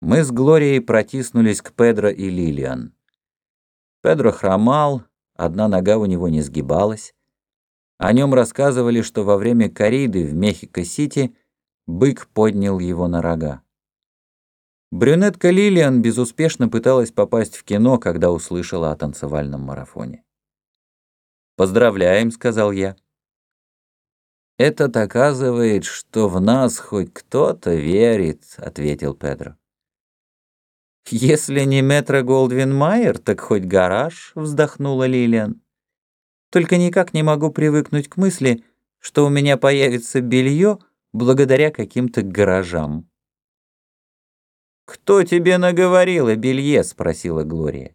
Мы с Глорией протиснулись к Педро и Лилиан. Педро хромал, одна нога у него не сгибалась. О нем рассказывали, что во время кориды в Мехико-Сити бык поднял его на рога. Брюнетка Лилиан безуспешно пыталась попасть в кино, когда услышала о танцевальном марафоне. «Поздравляем», — сказал я. «Это доказывает, что в нас хоть кто-то верит», — ответил Педро. «Если не метро Голдвин Майер, так хоть гараж», — вздохнула Лилиан. «Только никак не могу привыкнуть к мысли, что у меня появится белье благодаря каким-то гаражам». «Кто тебе наговорил о белье?» — спросила Глория.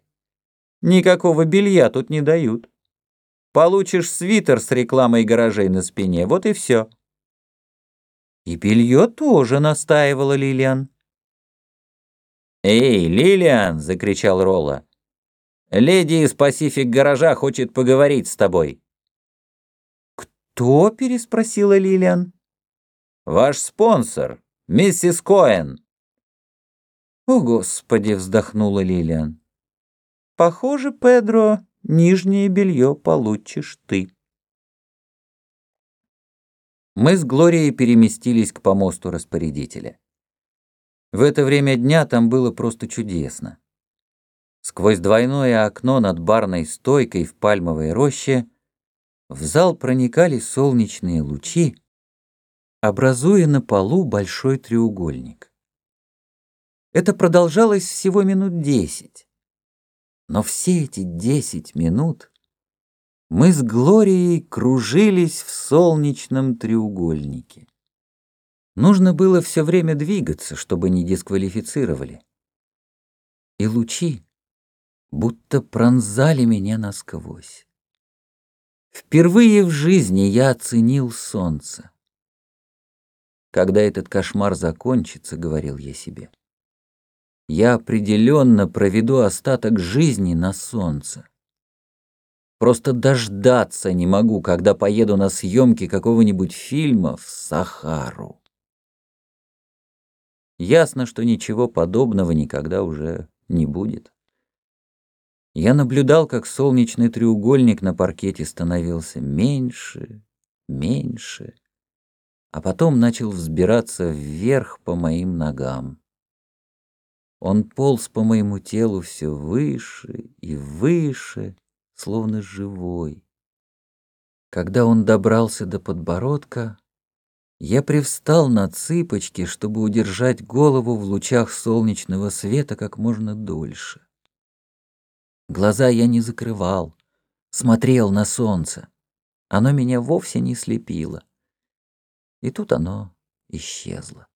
«Никакого белья тут не дают. Получишь свитер с рекламой гаражей на спине, вот и все». «И белье тоже», — настаивала Лилиан. «Эй, Лилиан!» — закричал Ролла. «Леди из Пасифик гаража хочет поговорить с тобой». «Кто?» — переспросила Лилиан. «Ваш спонсор, миссис Коэн». «О, Господи!» — вздохнула Лилиан. «Похоже, Педро, нижнее белье получишь ты». Мы с Глорией переместились к помосту распорядителя. В это время дня там было просто чудесно. Сквозь двойное окно над барной стойкой в пальмовой роще в зал проникали солнечные лучи, образуя на полу большой треугольник. Это продолжалось всего минут десять. Но все эти десять минут мы с Глорией кружились в солнечном треугольнике. Нужно было все время двигаться, чтобы не дисквалифицировали. И лучи будто пронзали меня насквозь. Впервые в жизни я оценил солнце. Когда этот кошмар закончится, говорил я себе, я определенно проведу остаток жизни на солнце. Просто дождаться не могу, когда поеду на съемки какого-нибудь фильма в Сахару. Ясно, что ничего подобного никогда уже не будет. Я наблюдал, как солнечный треугольник на паркете становился меньше, меньше, а потом начал взбираться вверх по моим ногам. Он полз по моему телу все выше и выше, словно живой. Когда он добрался до подбородка, я привстал на цыпочки, чтобы удержать голову в лучах солнечного света как можно дольше. Глаза я не закрывал, смотрел на солнце. Оно меня вовсе не слепило. И тут оно исчезло.